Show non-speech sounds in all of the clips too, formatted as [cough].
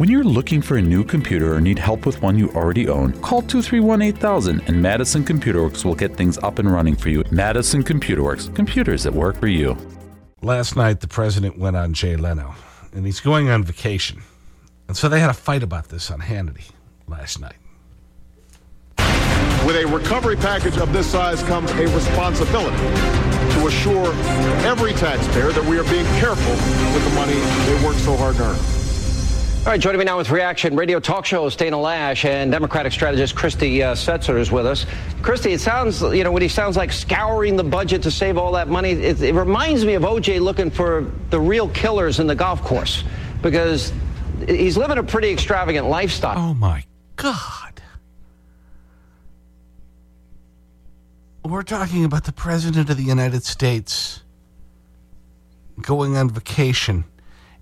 When you're looking for a new computer or need help with one you already own, call 231 8000 and Madison Computer Works will get things up and running for you. Madison Computer Works, computers that work for you. Last night, the president went on Jay Leno, and he's going on vacation. And so they had a fight about this on Hannity last night. With a recovery package of this size comes a responsibility to assure every taxpayer that we are being careful with the money they work so hard to earn. All right, joining me now with reaction radio talk show Dana Loesch and Democratic strategist Christy uh, Setzer is with us. Christy, it sounds, you know, what he sounds like scouring the budget to save all that money. It, it reminds me of OJ looking for the real killers in the golf course because he's living a pretty extravagant lifestyle. Oh, my God. We're talking about the President of the United States going on vacation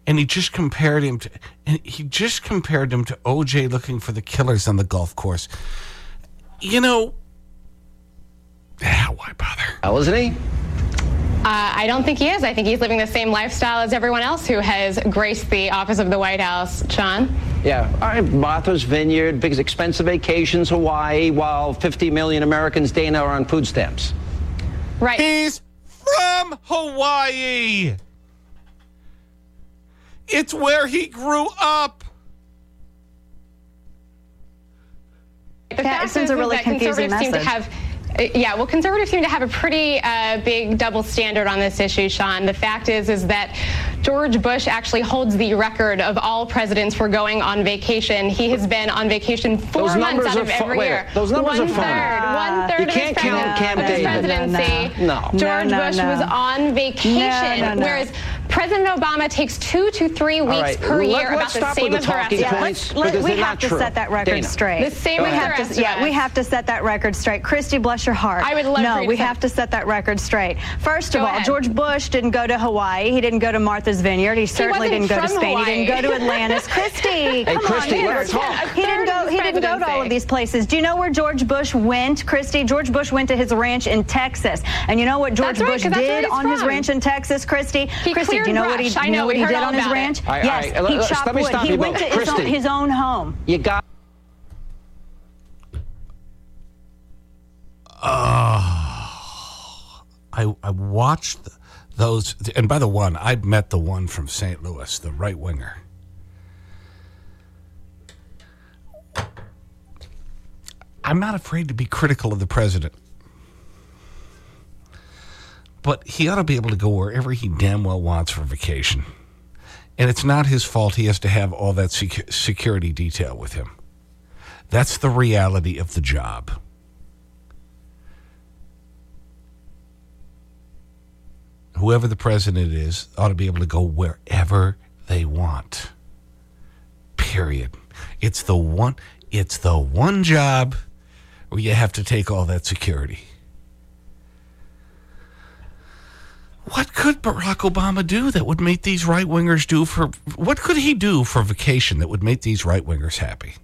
and he just compared him to and he just compared him to OJ looking for the killers on the golf course. You know, yeah, why bother? Well, isn't he? Uh, I don't think he is. I think he's living the same lifestyle as everyone else who has graced the office of the White House. Sean? Yeah. All right. Martha's Vineyard, big expensive vacations, Hawaii, while 50 million Americans, Dana, are on food stamps. Right. He's from Hawaii. It's where he grew up. The That sends a really that confusing conservatives seem to message. have uh, yeah, well, conservatives seem to have a pretty uh, big double standard on this issue, Sean. The fact is, is that George Bush actually holds the record of all presidents for going on vacation. He has been on vacation four Those months out of fo- every wait, year. those numbers one are phony. third, one third You of can't his, count president- Camp of his David. presidency. No. George No, no, Bush no. was on vacation, No, no, no. whereas President Obama takes two to three weeks right, per let- year, let's about stop the same with as the the rest talking of us. points. Let- because we have not to true. set that record Dana. straight. The same Go as we have to, yeah, we have to set that record straight. Christy, bless your heart. I would love No, for to we have to set that record straight. First of Go all, ahead. George Bush didn't go to Hawaii. He didn't go to Martha's Vineyard. He certainly wasn't didn't go to from Spain. He didn't go to [laughs] Atlantis. Christy, come Christy, on, let her here. talk. He didn't go. He didn't go to all of these places. Do you know where George Bush went, Christy? George Bush went to his ranch in Texas. And you know what George That's right, Bush 'cause that's where did on his ranch in Texas, Christy? He Christy, do you know what he, brush. I you know, know what he did on his it. ranch? All right, yes, all right, he chopped let me wood. stop He went both. to his own, his own home. You got. Uh, I, I watched th- those, and by the one, I met the one from St. Louis, the right winger. I'm not afraid to be critical of the president. But he ought to be able to go wherever he damn well wants for vacation. And it's not his fault he has to have all that secu security detail with him. That's the reality of the job. whoever the president is ought to be able to go wherever they want. Period. It's the one, it's the one job where you have to take all that security. What could Barack Obama do that would make these right wingers do for, what could he do for vacation that would make these right wingers happy?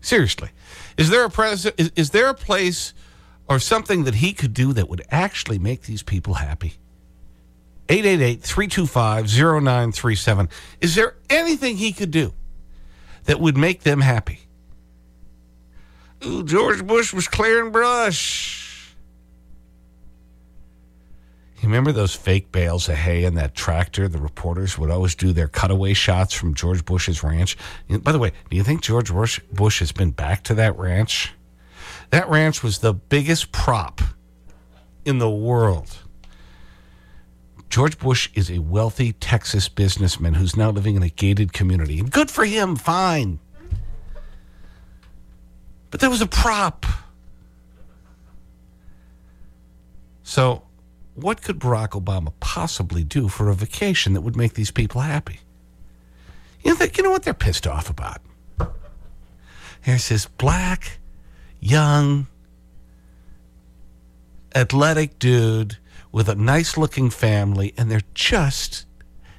Seriously. Is there a pres is, is there a place or something that he could do that would actually make these people happy? 888-325-0937. Is there anything he could do that would make them happy? Ooh, George Bush was clearing brush. Remember those fake bales of hay in that tractor? The reporters would always do their cutaway shots from George Bush's ranch. By the way, do you think George Bush, Bush has been back to that ranch? That ranch was the biggest prop in the world. George Bush is a wealthy Texas businessman who's now living in a gated community. And good for him, fine. But that was a prop. So, what could Barack Obama possibly do for a vacation that would make these people happy? You know, they- you know what they're pissed off about? There's this black, young, athletic dude with a nice looking family, and they're just,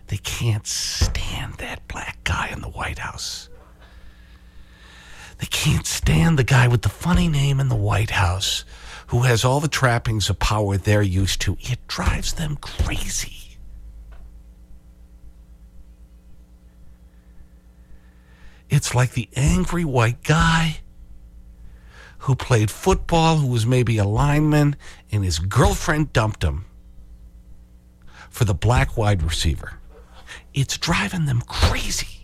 they can't stand that black guy in the White House. They can't stand the guy with the funny name in the White House who has all the trappings of power they're used to. It drives them crazy. It's like the angry white guy who played football, who was maybe a lineman, and his girlfriend dumped him for the black wide receiver. It's driving them crazy.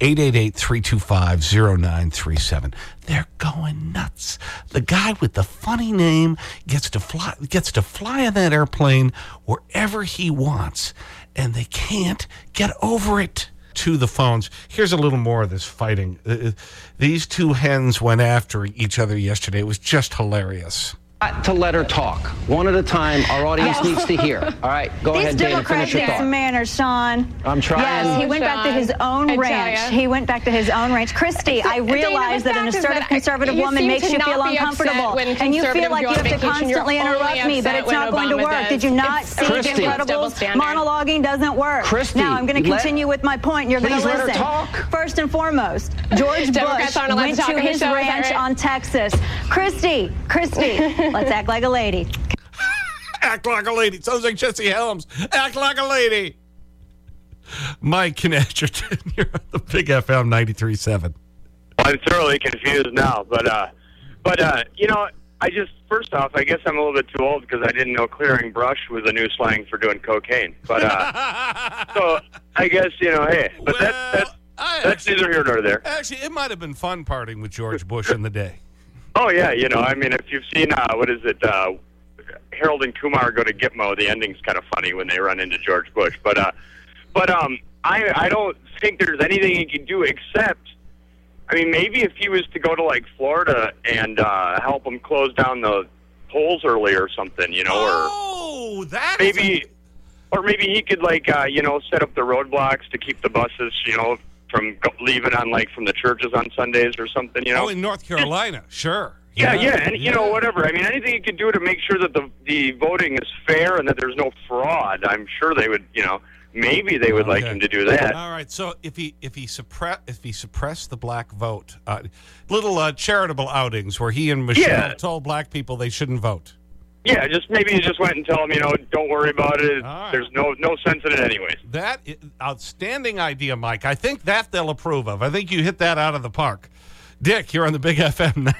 888-325-0937. They're going nuts. The guy with the funny name gets to fly, gets to fly in that airplane wherever he wants, and they can't get over it. To the phones. Here's a little more of this fighting. Uh, these two hens went after each other yesterday. It was just hilarious. Got to let her talk one at a time. Our audience [laughs] oh. needs to hear. All right, go These ahead, Dana. Finish your need some thought. manners, Sean. I'm trying. Yes, he went back to his own I tell ranch. ya. He went back to his own ranch. Christy, I realize the that an assertive that conservative woman makes you feel uncomfortable. And you feel like you have to constantly interrupt me, but it's when not going to work. does. Did you not It's see Christy. the double Incredibles? standard. Monologuing doesn't work. Christy, now I'm going to let- continue with my point. You're going to Please let her listen. talk. First and foremost, George Democrats Bush aren't allowed to went to on his show, is that ranch on Texas. Christy, Christy, let's act like a lady. Act like a lady. Sounds like Jesse Helms. Act like a lady. Mike in Edgerton. [laughs] You're on the Big FM 93.7. I'm thoroughly confused now, but uh, but uh, you know, I just first off, I guess I'm a little bit too old because I didn't know clearing brush was a new slang for doing cocaine. But uh, [laughs] so I guess you know, hey, but that, that's I that's actually, neither here nor there. actually, it might have been fun partying with George Bush in the day. Oh yeah, you know, I mean, if you've seen uh, what is it, uh, Harold and Kumar go to Gitmo, the ending's kind of funny when they run into George Bush. But uh, but um, I I don't think there's anything he can do except. I mean, maybe if he was to go to like Florida and uh, help them close down the polls early or something, you know, Oh, or that is maybe, or maybe he could like uh, you know set up the roadblocks to keep the buses, you know, from leaving on like from the churches on Sundays or something, you know. Oh, in North Carolina. Sure. Yeah, yeah, and you know whatever. I mean, anything you could do to make sure that the the voting is fair and that there's no fraud. I'm sure they would. You know, maybe they would like him to do that. All right. So if he if he suppress if he suppressed the black vote, uh, little uh, charitable outings where he and Michelle Yeah. told black people they shouldn't vote. Yeah, just maybe you just went and tell them, you know, don't worry about it. All right. There's no no sense in it anyways. That outstanding idea, Mike. I think that they'll approve of. I think you hit that out of the park. Dick, you're on the Big [laughs] FM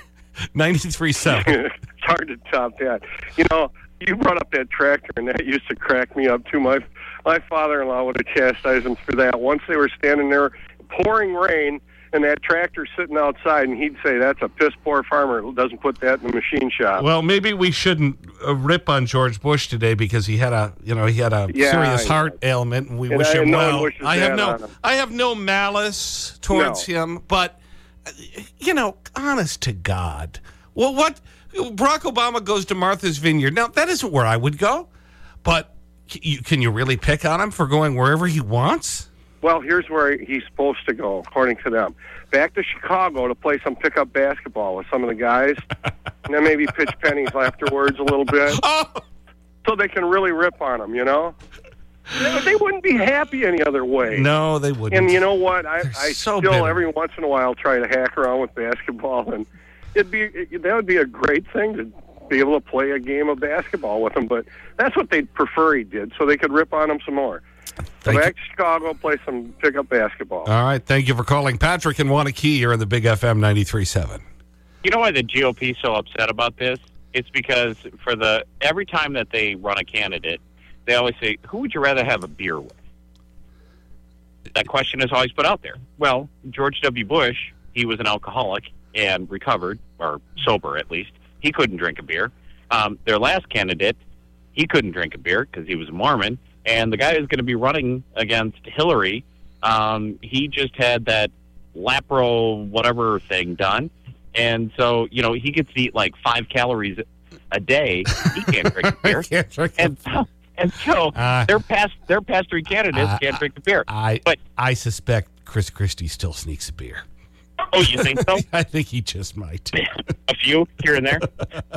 93.7. [laughs] it's hard to top that. You know, you brought up that tractor, and that used to crack me up too. My my father-in-law would have chastised him for that. Once they were standing there, pouring rain, and that tractor sitting outside, and he'd say, "That's a piss poor farmer who doesn't put that in the machine shop." Well, maybe we shouldn't uh, rip on George Bush today because he had a, you know, he had a Yeah, serious I heart ailment, and we And wish I- him no well. I have no. I have no malice towards No. him, but uh, you know, honest to God, well, what Barack Obama goes to Martha's Vineyard. Now that isn't where I would go, but you, can you really pick on him for going wherever he wants? Well, here's where he's supposed to go, according to them. Back to Chicago to play some pickup basketball with some of the guys, and then maybe pitch [laughs] pennies afterwards a little bit. Oh, so they can really rip on him. you know? They- They wouldn't be happy any other way. no, they wouldn't. And you know what? I, I so still bitter. every once in a while try to hack around with basketball, and it'd be it, that would be a great thing to be able to play a game of basketball with them. But that's what they'd prefer he did, so they could rip on him some more. Go Thank back to Chicago, play some pickup basketball. All right, thank you for calling, Patrick and Waunakee. You're in the Big FM 93.7. You know why the GOP is so upset about this? It's because for the every time that they run a candidate, they always say, "Who would you rather have a beer with?" That question is always put out there. Well, George W. Bush, he was an alcoholic and recovered, or sober at least. He couldn't drink a beer. Um, their last candidate, he couldn't drink a beer because he was a Mormon. And the guy who's going to be running against Hillary, um, he just had that lapro whatever thing done. And so, you know, he gets to eat like five calories a day. He can't drink [laughs] a beer. Can't drink And so, and so Uh, their past their past three candidates uh, can't drink a beer. I, But- I suspect Chris Christie still sneaks a beer. Oh, you think so? [laughs] I think he just might. [laughs] a few here and there.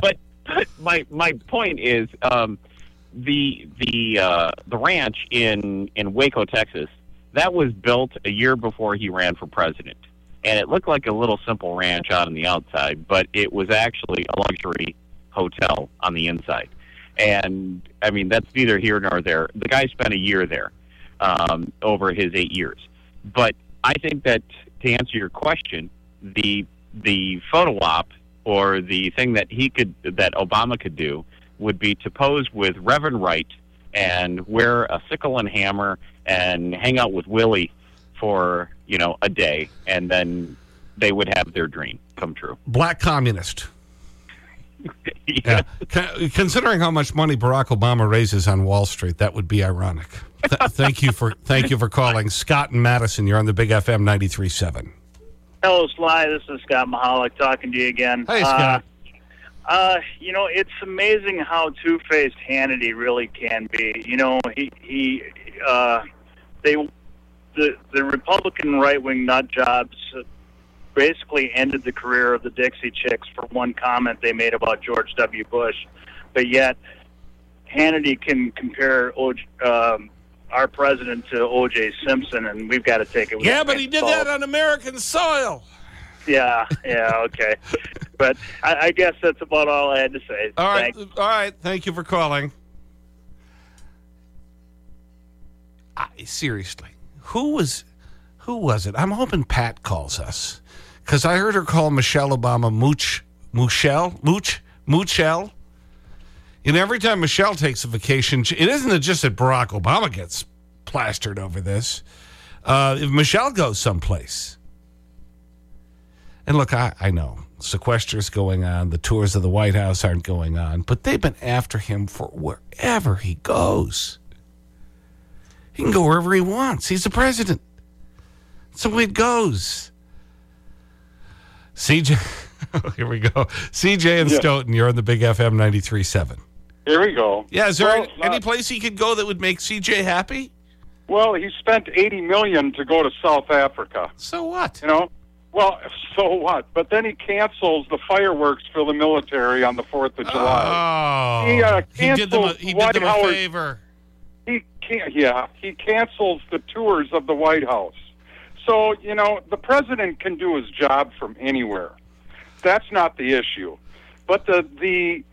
But, but my my point is um, the the uh, the ranch in in Waco, Texas, that was built a year before he ran for president, and it looked like a little simple ranch out on the outside, but it was actually a luxury hotel on the inside. And I mean, that's neither here nor there. The guy spent a year there um, over his eight years, but I think that to answer your question, the the photo op or the thing that he could that Obama could do would be to pose with Reverend Wright and wear a sickle and hammer and hang out with Willie for you know a day, and then they would have their dream come true. Black communist. [laughs] yeah. Con- Considering how much money Barack Obama raises on Wall Street, that would be ironic. Th- [laughs] thank, you for, thank you for calling. Scott and Madison, you're on the Big FM 93.7. Hello, Sly. This is Scott Mahalik talking to you again. Hey, Scott. Uh, uh, you know, it's amazing how two-faced Hannity really can be. You know, he he uh, they the the Republican right-wing nut jobs basically ended the career of the Dixie Chicks for one comment they made about George W. Bush, but yet Hannity can compare O- um, our president to O.J. Simpson, and we've got to take it. with Yeah, but he did that on American soil. Yeah, yeah, okay. But I, I guess that's about all I had to say. All right, Thanks. all right. Thank you for calling. I, seriously, who was, who was it? I'm hoping Pat calls us because I heard her call Michelle Obama Mooch, Moochelle, Mooch, Moochelle. And every time Michelle takes a vacation, it isn't just that Barack Obama gets plastered over this. Uh, if Michelle goes someplace, and look, I, I know sequester's going on, the tours of the White House aren't going on, but they've been after him for wherever he goes. He can go wherever he wants. He's the president. That's the way it goes. CJ, [laughs] here we go. CJ and Yeah. Stoughton, you're on the Big FM 93.7. Here we go. Yeah, is there Well, any, any place he could go that would make CJ happy? Well, he spent eighty million to go to South Africa. So what? You know. Well, [laughs] so what? But then he cancels the fireworks for the military on the Fourth of July. Oh, he, uh, he did them a, he did them a favor. He can't, yeah, he cancels the tours of the White House. So, you know, the president can do his job from anywhere. That's not the issue. But the the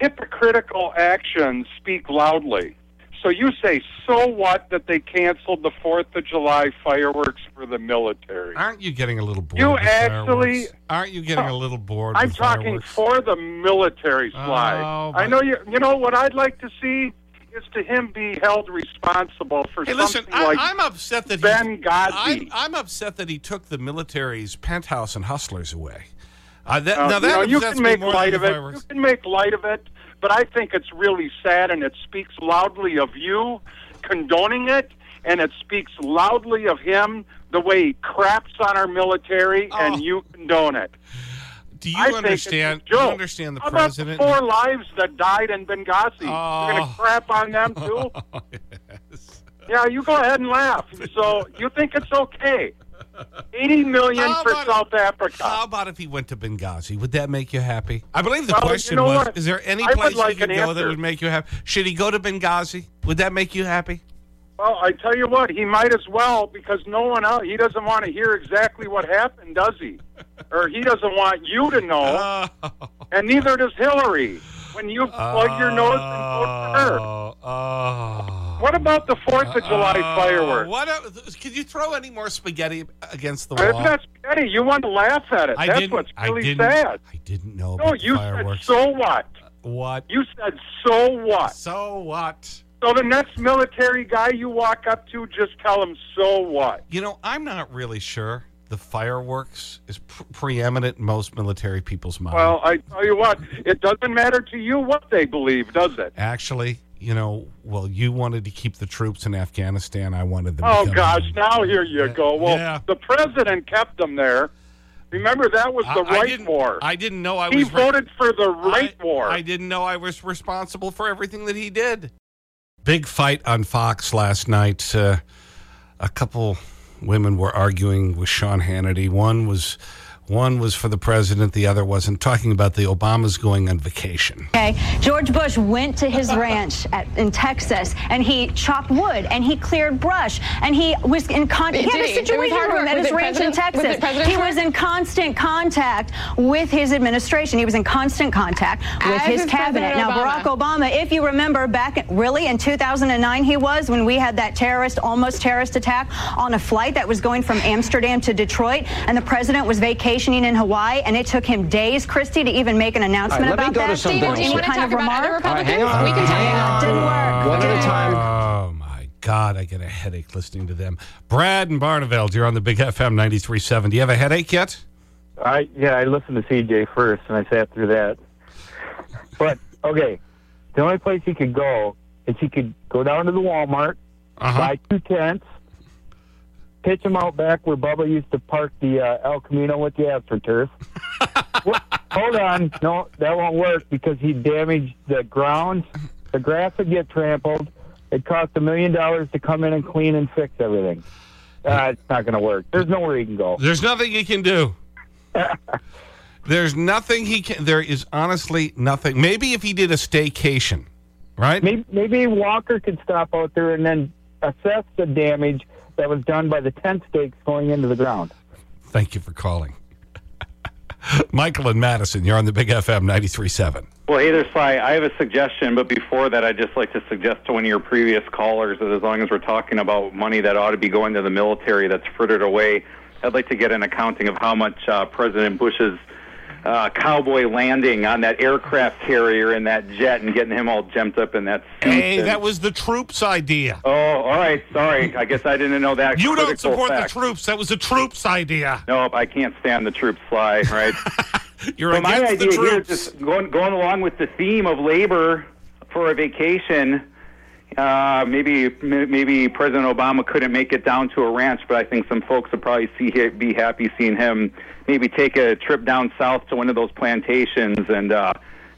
hypocritical actions speak loudly. So you say, so what that they canceled the Fourth of July fireworks for the military? Aren't you getting a little bored? You actually- fireworks? Aren't you getting a little bored? I'm talking fireworks? for the military slide. Oh, I know you. You know what I'd like to see is to him be held responsible for Hey, listen, something I, like I'm upset that Benghazi. He, I'm, I'm upset that he took the military's penthouse and hustlers away. Uh, that, Uh, now you, that know, you can make light of it. fireworks. You can make light of it, but I think it's really sad, and it speaks loudly of you condoning it, and it speaks loudly of him the way he craps on our military, Oh. and you condone it. Do you I think it's a understand? Do you understand the How president? About the four lives that died in Benghazi. You're going Oh. to crap on them too? [laughs] Oh, yeah, you go ahead and laugh. So you think it's okay? Eighty million How for South Africa. How about if he went to Benghazi? Would that make you happy? I believe the Well, you question know was: what? Is there any I place like he could go that would make you happy? Should he go to Benghazi? Would that make you happy? Well, I tell you what, he might as well because no one else. He doesn't want to hear exactly what happened, does he? Or he doesn't want you to know, [laughs] Oh, and neither does Hillary. When you plug your nose and vote for her. oh, oh. What about the Fourth of July Oh, fireworks? What? el- Could you throw any more spaghetti against the It's wall? not spaghetti. You want to laugh at it. I That's didn't- what's I really didn't- sad. I didn't know. No, you fireworks. said so what? Uh, what? You said so what? So what? So the next military guy you walk up to, just tell him so what. You know, I'm not really sure the fireworks is pr preeminent in most military people's minds. Well, I tell you what, it doesn't matter to you what they believe, does it? Actually, you know, well, you wanted to keep the troops in Afghanistan. I wanted them to Oh gosh, now here you go. Well, Yeah. the president kept them there. Remember that was the I- I right didn't- war. I didn't know I he was. re- voted for the right I, war. I didn't know I was responsible for everything that he did. Big fight on Fox last night. Uh, a couple women were arguing with Sean Hannity. One was One was for the president, the other wasn't. Talking about the Obamas going on vacation. Okay, George Bush went to his ranch at, in Texas and he chopped wood and he cleared brush and he was in contact. He had a was situation room at his ranch in president- was Texas. He was in constant contact with his administration. He was in constant contact with As his cabinet. President Now, Obama. Barack Obama, if you remember back really in 2009, he was when we had that terrorist, almost terrorist attack on a flight that was going from Amsterdam to Detroit, and the president was vacationing in Hawaii, and it took him days, Christy, to even make an announcement All right, let me about go to that something or else any here. kind of talk about other remark. All right, hang on. We can talk about on. Didn't work. One at a time. Oh, my God. I get a headache listening to them. Brad and Barneveld, you're on the Big FM 93.7. Do you have a headache yet? I yeah, I listened to CJ first, and I sat through that. But okay, the only place he could go is he could go down to the Walmart, Uh-huh. buy two tents, pitch them out back where Bubba used to park the uh, El Camino with the AstroTurf. Well, Hold on, no, that won't work because he damaged the ground. The grass would get trampled. It cost a million dollars to come in and clean and fix everything. Uh, it's not going to work. There's nowhere he can go. There's nothing he can do. [laughs] There's nothing he can. There is honestly nothing. Maybe if he did a staycation, right? Maybe, maybe Walker could stop out there and then assess the damage that was done by the tent stakes going into the ground. Thank you for calling. [laughs] Michael and Madison, you're on the Big FM 93.7. Well, hey there, Sly. I have a suggestion, but before that, I'd just like to suggest to one of your previous callers that as long as we're talking about money that ought to be going to the military that's frittered away, I'd like to get an accounting of how much uh, President Bush's uh, cowboy landing on that aircraft carrier in that jet and getting him all jumped up in that suit. Hey, and- that was the troops' idea. Oh, all right. Sorry. I guess I didn't know that. You don't support fact. the troops. That was the troops' idea. Nope, I can't stand the troops fly, right? [laughs] You're so my against the idea here is troops. just going, going along with the theme of labor for a vacation. Uh, maybe maybe President Obama couldn't make it down to a ranch, but I think some folks would probably see be happy seeing him maybe take a trip down south to one of those plantations and uh,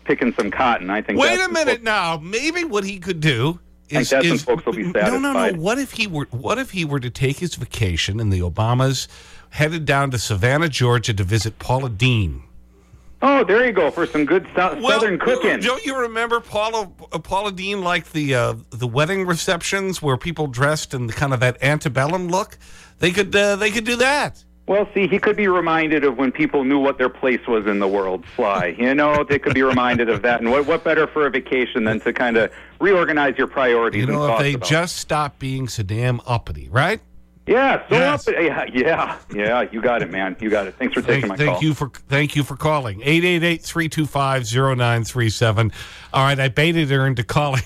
picking some cotton. I think. Wait a minute now. Maybe what he could do I is, think that's when is folks will be satisfied. no, no, no. What if he were? What if he were to take his vacation and the Obamas headed down to Savannah, Georgia, to visit Paula Deen? Oh, there you go for some good sou- southern cooking. Don't you remember Paula uh, Paula Deen like the uh, the wedding receptions where people dressed in the, kind of that antebellum look? They could uh, they could do that. Well, see, he could be reminded of when people knew what their place was in the world, Sly. [laughs] You know, they could be reminded of that. And what, what better for a vacation than to kind of reorganize your priorities You know, if they about just stop being so damn uppity, right? Yeah, so Yes. up, yeah, yeah, yeah, you got it, man. You got it. Thanks for taking Thank, my thank call. you for thank you for calling 888-325-0937. All right, I baited her into calling.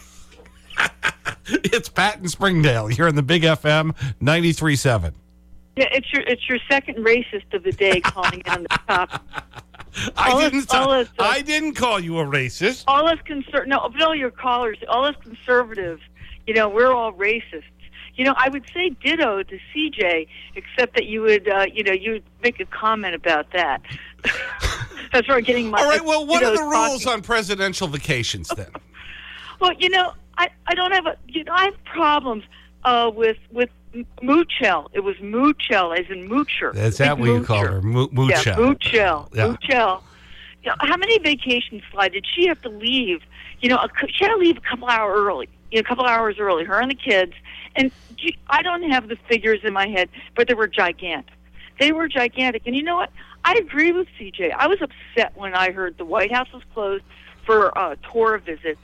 [laughs] it's Pat in Springdale. You're in the Big FM 93.7. Yeah, it's your it's your second racist of the day calling in on the top. [laughs] I All didn't. all us, uh, I didn't call you a racist. All us conser- no, but all your callers, all us conservatives, you know, we're all racists. You know, I would say ditto to CJ, except that you would, uh, you know, you would make a comment about that. That's where I'm getting my. All right. Well, what are the rules talking- on presidential vacations then? [laughs] Well, you know, I, I don't have a you know I have problems uh, with with Moochel. It was Moochel as in moocher. Is that what you call her? Mo- Yeah, Moochel. Moochel. Yeah. Moochel. You know, how many vacations fly did she have to leave? You know, a, she had to leave a couple hours early. You know, a couple hours early. Her and the kids. And I don't have the figures in my head, but they were gigantic. They were gigantic. And you know what? I agree with CJ. I was upset when I heard the White House was closed for uh, tour visits,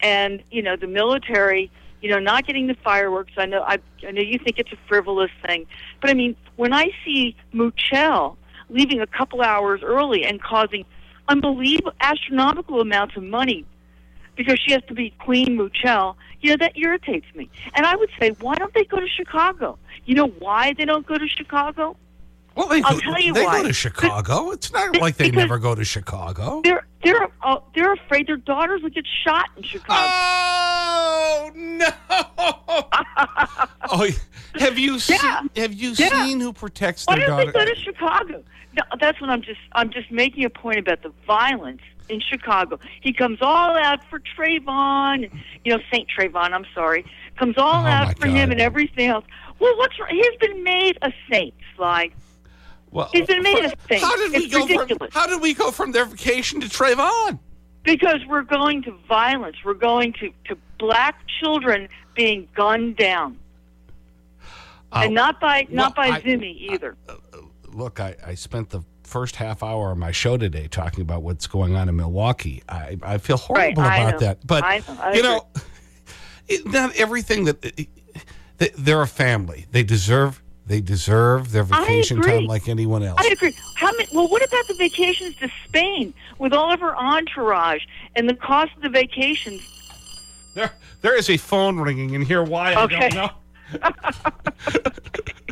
and you know the military. You know, not getting the fireworks. I know. I, I know you think it's a frivolous thing, but I mean, when I see Muchel leaving a couple hours early and causing unbelievable astronomical amounts of money because she has to be Queen Muchel, you know, that irritates me. And I would say, why don't they go to Chicago? You know why they don't go to Chicago? Well, they I'll go, tell you they why. go to Chicago. It's not like they never go to Chicago. They're they're uh, they're afraid their daughters would get shot in Chicago. Oh no! [laughs] oh, have you seen? Have you Yeah. seen who protects their Why don't daughter? they go to Chicago? No, that's what I'm just I'm just making a point about the violence in Chicago. He comes all out for Trayvon, you know Saint Trayvon. I'm sorry, comes all Oh, out for him and everything else. Well, what's? He's been made a saint, Sly. Well, He's been made a saint. How did we it's go ridiculous. from? How did we go from their vacation to Trayvon? Because we're going to violence. We're going to, to black children being gunned down. Oh, and not by not well, by I- Zimmy either. Uh, uh, look, I, I spent the first half hour of my show today talking about what's going on in Milwaukee. I, I feel Right, horrible I about know. that. But, I know, I you know, [laughs] it, not everything that. they- They're a family. They deserve, they deserve their vacation time like anyone else. I agree. How many, well, what about the vacations to Spain with all of her entourage and the cost of the vacations? There, there is a phone ringing in here. Why, I Okay. don't know. [laughs]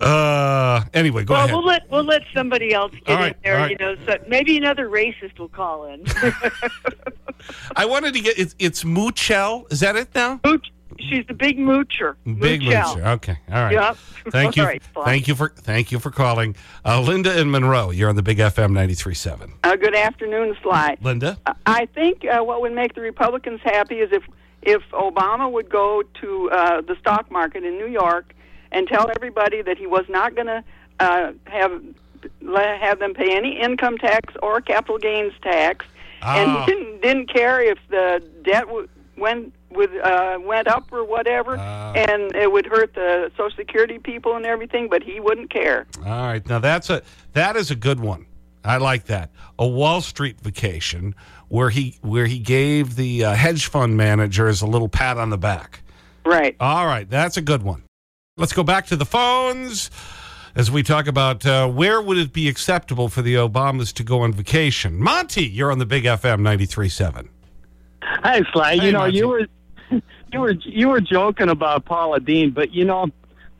Uh, anyway, go well, ahead. we'll let we'll let somebody else get All right, in there. all right. You know, so maybe another racist will call in. [laughs] I wanted to get, it's, it's Moochel. Is that it now? Mooch, she's the big moocher. Big Moochel. Moocher. Okay. All right. Yep. [laughs] Thank you. All right, thank you for thank you for calling. Uh, Linda in Monroe, you're on the Big FM 93.7. Uh, good afternoon, Sly. Linda? I think uh, what would make the Republicans happy is if if Obama would go to uh, the stock market in New York and tell everybody that he was not going to uh, have have them pay any income tax or capital gains tax, and Ah. he didn't didn't care if the debt w- went with uh, went up or whatever, Ah. and it would hurt the Social Security people and everything, but he wouldn't care. All right. Now that's a that is a good one. I like that. A Wall Street vacation where he where he gave the uh, hedge fund managers a little pat on the back. Right. All right. That's a good one. Let's go back to the phones as we talk about uh, where would it be acceptable for the Obamas to go on vacation. Monty, you're on the Big FM 93.7. Hi, Sly. Hey, you know, Monty. you were you were you were joking about Paula Deen, but you know,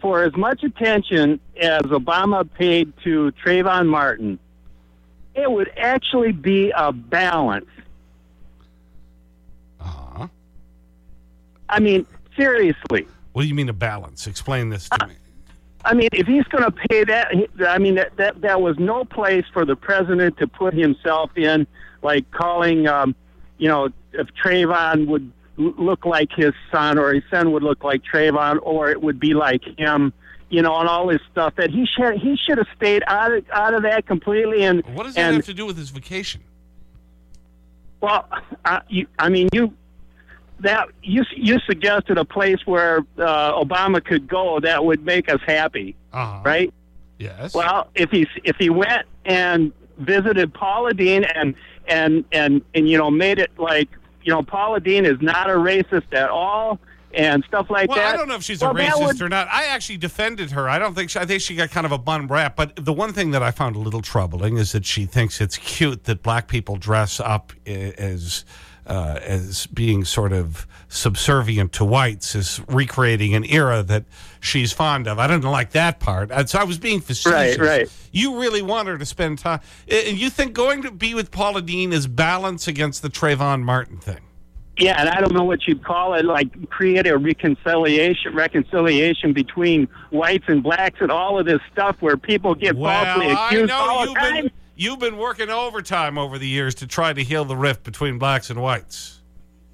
for as much attention as Obama paid to Trayvon Martin, it would actually be a balance. Uh-huh. I mean, seriously. What do you mean a balance? Explain this to me. I mean, if he's going to pay that, I mean, that, that that was no place for the president to put himself in, like calling, um, you know, if Trayvon would look like his son, or his son would look like Trayvon, or it would be like him, you know, and all this stuff. That he should he should have stayed out of out of that completely. And What does that and have to do with his vacation? well, I, you, I mean, you that you you suggested a place where uh, Obama could go that would make us happy, Uh-huh. right? Yes. Well, if he if he went and visited Paula Deen and and and and you know made it like you know Paula Deen is not a racist at all and stuff like well, that. Well, I don't know if she's well, a racist would- or not. I actually defended her. I don't think she, I think she got kind of a bun rap. But the one thing that I found a little troubling is that she thinks it's cute that black people dress up as uh, as being sort of subservient to whites, is recreating an era that she's fond of. I didn't like that part. And so I was being facetious. right. right. You really want her to spend time. And you think going to be with Paula Deen is balance against the Trayvon Martin thing? Yeah, and I don't know what you'd call it, like create a reconciliation reconciliation between whites and blacks and all of this stuff where people get falsely Well, I accused know all the you've time. been, you've been working overtime over the years to try to heal the rift between blacks and whites.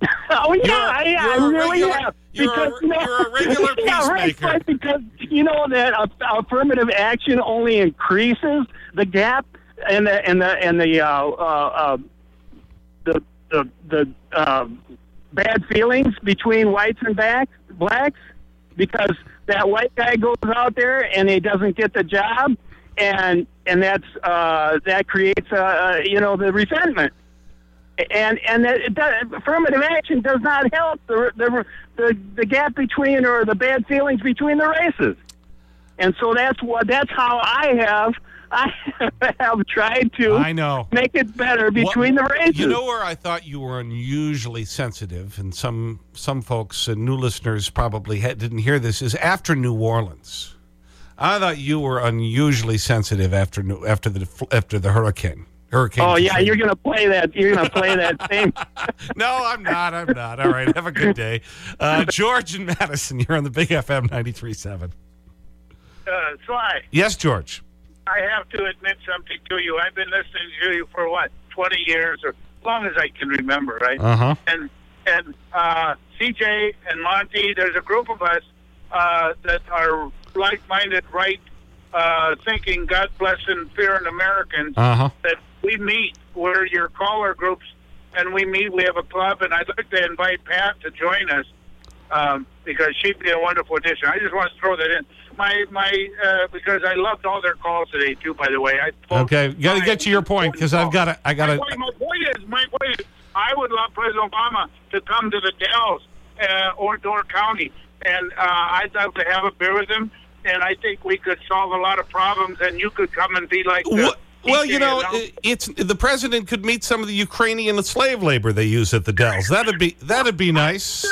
[laughs] Oh yeah, You're- I, I you're a really regular- have. you're a- because, you know- you're a regular [laughs] yeah, right, peacemaker. right, because you know that affirmative action only increases the gap and the and the and the uh, uh, uh, the the the uh, bad feelings between whites and back, blacks because that white guy goes out there and he doesn't get the job and and that's uh, that creates uh, uh, you know the resentment and and that it does, affirmative action does not help the, the the the gap between or the bad feelings between the races, and so that's what that's how I have [laughs] I have tried to I know. make it better between What- the races. You know where I thought you were unusually sensitive, and some some folks and new listeners probably had, didn't hear this, is after New Orleans. I thought you were unusually sensitive after after the after the hurricane. Hurricane. oh yeah, you're gonna play that. You're gonna play that [laughs] same. no, I'm not. I'm not. All right. Have a good day. Uh, George and Madison, you're on the Big FM 93.7. Uh, Sly, Yes, George. I have to admit something to you. I've been listening to you for what, 20 years or as long as I can remember, right? Uh-huh. And and uh, CJ and Monty, there's a group of us uh, that are like-minded, right uh, thinking God bless and fearing Americans Uh-huh. that we meet. We're your caller groups, and we meet. We have a club, and I'd like to invite Pat to join us um, because she'd be a wonderful addition. I just want to throw that in. My my uh, because I loved all their calls today too. By the way, I Okay, got to get to your point because I've got to. I got my, to. point, my point is, my point is, I would love President Obama to come to the Dells uh, or Door County, and uh, I'd love to have a beer with him. And I think we could solve a lot of problems, and you could come and be like. The, Well, you know, it's the president could meet some of the Ukrainian slave labor they use at the Dells. That'd be that'd be nice.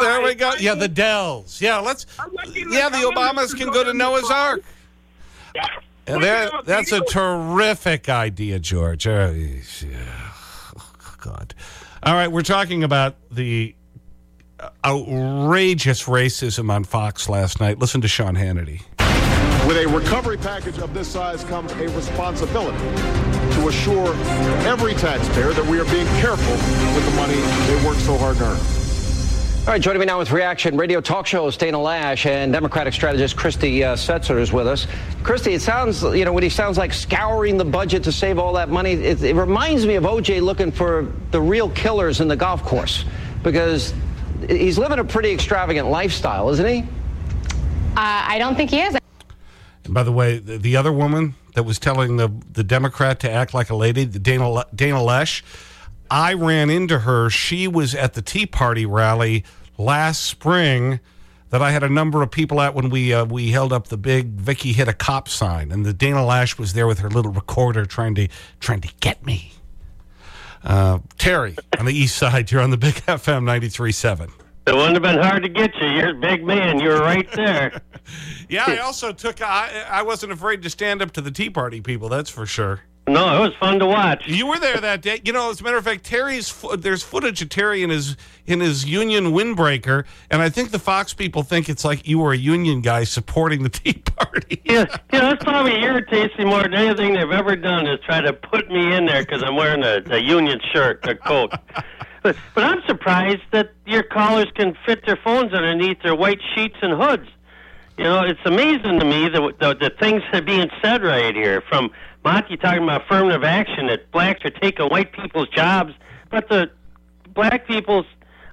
There we go. Yeah, the Dells. Yeah, let's. Yeah, the Obamas can go to Noah's Ark. There, that's a terrific idea, George. Uh, yeah. God. All right, we're talking about the outrageous racism on Fox last night. Listen to Sean Hannity. With a recovery package of this size comes a responsibility to assure every taxpayer that we are being careful with the money they work so hard to earn. All right, joining me now with reaction radio talk show host Dana Loesch and Democratic strategist Christy uh, Setzer is with us. Christy, it sounds, you know, when he sounds like scouring the budget to save all that money, it, it reminds me of OJ looking for the real killers in the golf course because he's living a pretty extravagant lifestyle, isn't he? Uh, I don't think he is. And by the way, the, the other woman that was telling the, the Democrat to act like a lady, the Dana, Dana Loesch, I ran into her. She was at the Tea Party rally last spring that I had a number of people at when we, uh, we held up the big Vicky hit a cop sign. And the Dana Loesch was there with her little recorder trying to, trying to get me. Uh, Terry on the east side, you're on the big [laughs] FM 93.7. It wouldn't have been hard to get you. You're a big man. You were right there. [laughs] Yeah, I also took, I, I wasn't afraid to stand up to the Tea Party people, that's for sure. No, it was fun to watch. You were there that day. You know, as a matter of fact, Terry's there's footage of Terry in his in his union windbreaker, and I think the Fox people think it's like you were a union guy supporting the Tea Party. [laughs] Yeah, yeah, that's probably irritates me more than anything they've ever done is try to put me in there because I'm wearing a, a union shirt, a coat. [laughs] But, but I'm surprised that your callers can fit their phones underneath their white sheets and hoods. You know, it's amazing to me the, the, the things that are being said right here. From Monty talking about affirmative action, that blacks are taking white people's jobs, but the black people's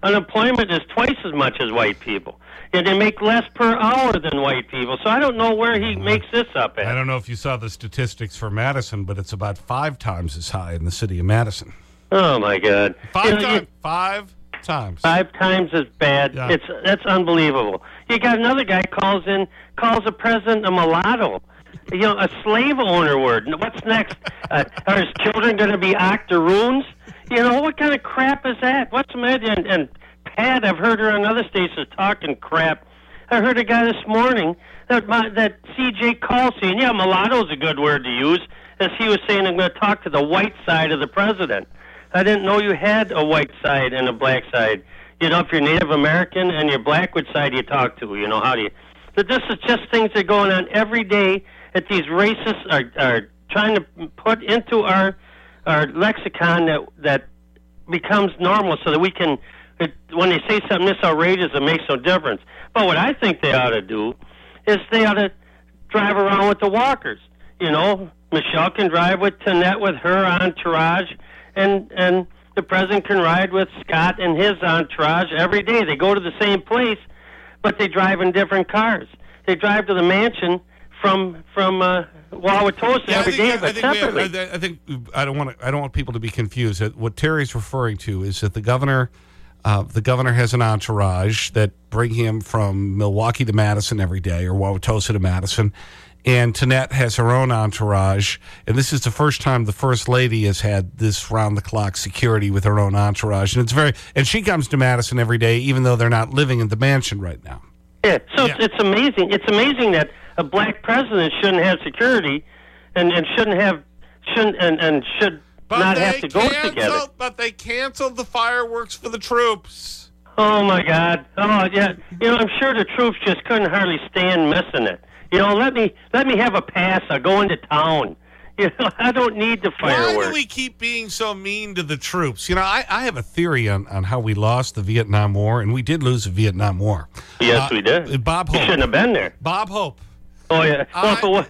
unemployment is twice as much as white people. And they make less per hour than white people. So I don't know where he makes this up at. I don't know if you saw the statistics for Madison, but it's about five times as high in the city of Madison. Oh my God! Five You know, you- times. Five times. Five times as bad. Yeah. It's that's unbelievable. You got another guy calls in calls the president a mulatto. You know, a slave owner word. What's next? Uh, are his children going to be octoroons? You know, what kind of crap is that? What's the matter? And, and Pat, I've heard her on other stations talking crap. I heard a guy this morning that my, that C.J. call saying, yeah, mulatto is a good word to use, as he was saying, I'm going to talk to the white side of the president. I didn't know you had a white side and a black side. You know, if you're Native American and you're black, which side do you talk to? You know, how do you? But this is just things that are going on every day that these racists are are trying to put into our our lexicon that that becomes normal, so that we can. It, when they say something this outrageous, it makes no difference. But what I think they ought to do is they ought to drive around with the walkers. You know, Michelle can drive with Tonette with her entourage, and and the president can ride with Scott and his entourage every day. They go to the same place, but they drive in different cars. They drive to the mansion from from uh, Wauwatosa Yeah, I every think, day, I but think, separately. have, I, I think I don't want to, I don't want people to be confused. What Terry's referring to is that the governor, uh, the governor has an entourage that bring him from Milwaukee to Madison every day, or Wauwatosa to Madison, and Tonette has her own entourage. And this is the first time the first lady has had this round the clock security with her own entourage, and it's very. And she comes to Madison every day, even though they're not living in the mansion right now. Yeah, so It's, it's amazing. It's amazing that a black president shouldn't have security, and, and shouldn't have shouldn't and, and should not have to go together. canceled, but they canceled the fireworks for the troops. Oh my God! Oh yeah, you know I'm sure the troops just couldn't hardly stand missing it. You know, let me let me have a pass. I'll go into town. [laughs] You know, I don't need the fireworks. Why do we keep being so mean to the troops? You know, I, I have a theory on, on how we lost the Vietnam War, and we did lose the Vietnam War. Yes, Uh, we did. Bob You Hope. shouldn't have been there. Bob Hope Oh yeah. Well, but what?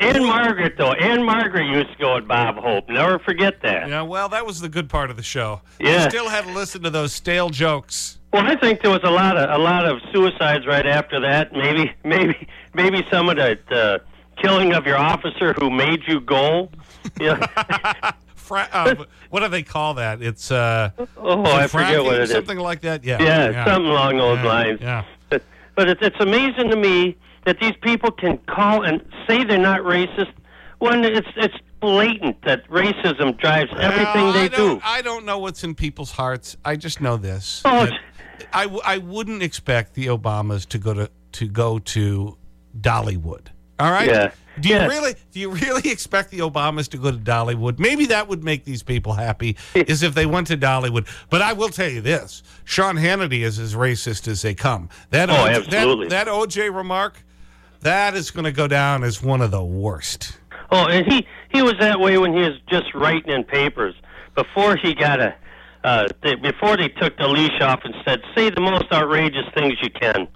Ann-Margret though. Ann-Margret used to go with Bob Hope. Never forget that. Yeah, well, that was the good part of the show. Yeah. You still had to listen to those stale jokes. Well, I think there was a lot of a lot of suicides right after that. Maybe [laughs] maybe maybe some of the, the killing of your officer who made you go. Yeah. [laughs] Uh, what do they call that? It's uh, Oh, I forget what it is. Something like that. Yeah. Yeah, something along those Yeah, lines. Yeah. But, but it's, it's amazing to me that these people can call and say they're not racist when it's it's blatant that racism drives everything Well, they I do. I don't know what's in people's hearts. I just know this. Oh, I, I wouldn't expect the Obamas to go to to go to Dollywood. All right. Yeah. Do you Yeah. really do you really expect the Obamas to go to Dollywood? Maybe that would make these people happy, is if they went to Dollywood. But I will tell you this: Sean Hannity is as racist as they come. That Oh, absolutely. That, that OJ remark, that is going to go down as one of the worst. Oh, and he he was that way when he was just writing in papers before he got a uh, they, before they took the leash off and said, "Say the most outrageous things you can."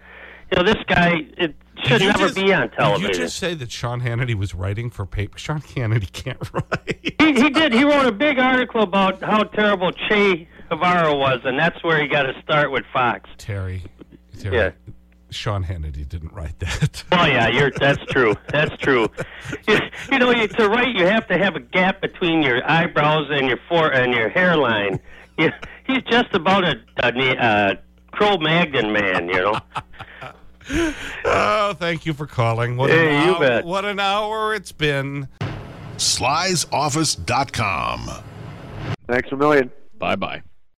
You know, this guy it should never just- be on television. Did you just say that Sean Hannity was writing for paper? Sean Hannity can't [laughs] write. he, he did. He wrote a big article about how terrible Che Guevara was, and that's where he got to start with Fox. Terry, Terry Yeah. Sean Hannity didn't write that. [laughs] Oh yeah, you're. That's true. That's true. [laughs] You, you know, you, to write, you have to have a gap between your eyebrows and your fore and your hairline. You, he's just about a, a uh, Cro-Magnon man. You know. [laughs] oh, thank you for calling. What Hey, an you hour, bet. What an hour it's been. Sly'sOffice.com. Thanks a million. Bye bye.